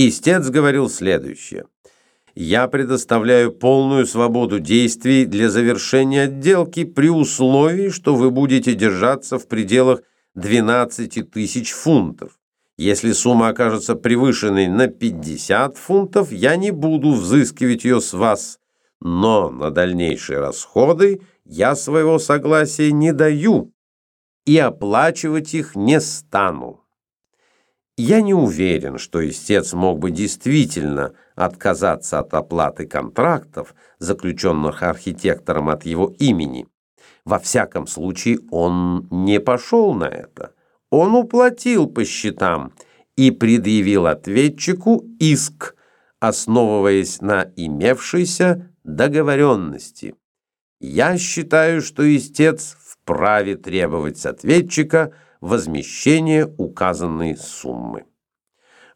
Истец говорил следующее. «Я предоставляю полную свободу действий для завершения отделки при условии, что вы будете держаться в пределах 12 тысяч фунтов. Если сумма окажется превышенной на 50 фунтов, я не буду взыскивать ее с вас, но на дальнейшие расходы я своего согласия не даю и оплачивать их не стану. Я не уверен, что истец мог бы действительно отказаться от оплаты контрактов, заключенных архитектором от его имени. Во всяком случае, он не пошел на это. Он уплатил по счетам и предъявил ответчику иск, основываясь на имевшейся договоренности. Я считаю, что истец вправе требовать с ответчика – возмещение указанной суммы.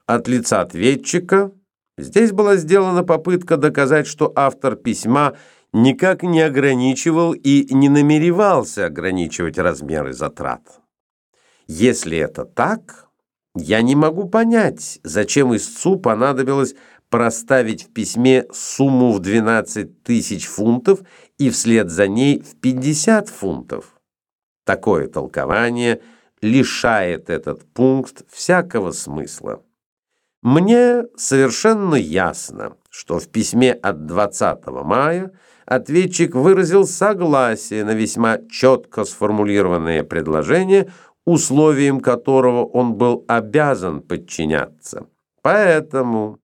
От лица ответчика здесь была сделана попытка доказать, что автор письма никак не ограничивал и не намеревался ограничивать размеры затрат. Если это так, я не могу понять, зачем истцу понадобилось проставить в письме сумму в 12 тысяч фунтов и вслед за ней в 50 фунтов. Такое толкование – лишает этот пункт всякого смысла. Мне совершенно ясно, что в письме от 20 мая ответчик выразил согласие на весьма четко сформулированное предложение, условием которого он был обязан подчиняться. Поэтому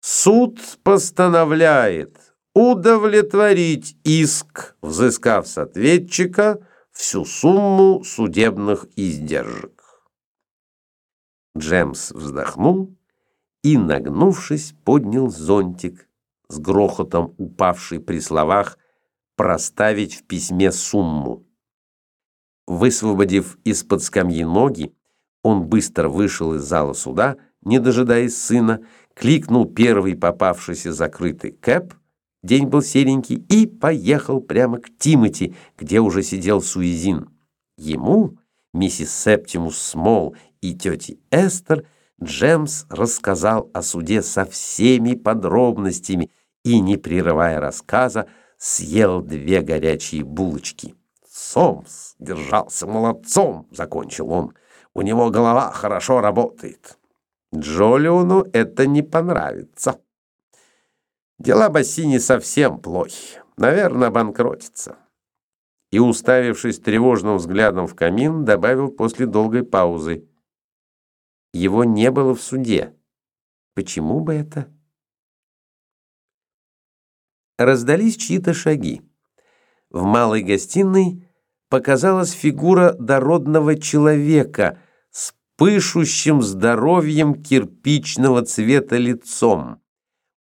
суд постановляет удовлетворить иск, взыскав с ответчика – всю сумму судебных издержек. Джемс вздохнул и, нагнувшись, поднял зонтик, с грохотом упавший при словах «проставить в письме сумму». Высвободив из-под скамьи ноги, он быстро вышел из зала суда, не дожидаясь сына, кликнул первый попавшийся закрытый кэп День был серенький и поехал прямо к Тимати, где уже сидел Суизин. Ему, миссис Септимус Смол и тете Эстер, Джемс рассказал о суде со всеми подробностями и, не прерывая рассказа, съел две горячие булочки. «Сомс держался молодцом», — закончил он. «У него голова хорошо работает». Джолиону это не понравится. Дела Бассини совсем плохи. Наверное, банкротится. И, уставившись тревожным взглядом в камин, добавил после долгой паузы. Его не было в суде. Почему бы это? Раздались чьи-то шаги. В малой гостиной показалась фигура дородного человека с пышущим здоровьем кирпичного цвета лицом.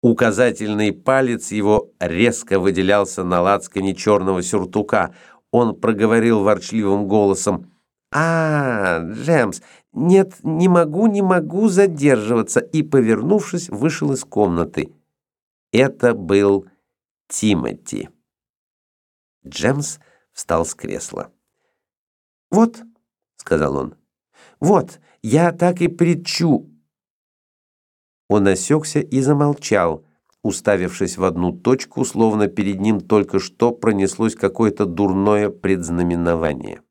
Указательный палец его резко выделялся на лацкане черного сюртука. Он проговорил ворчливым голосом. «А, Джемс, нет, не могу, не могу задерживаться!» И, повернувшись, вышел из комнаты. Это был Тимоти. Джемс встал с кресла. «Вот», — сказал он, — «вот, я так и предчу, он осекся и замолчал, уставившись в одну точку, словно перед ним только что пронеслось какое-то дурное предзнаменование.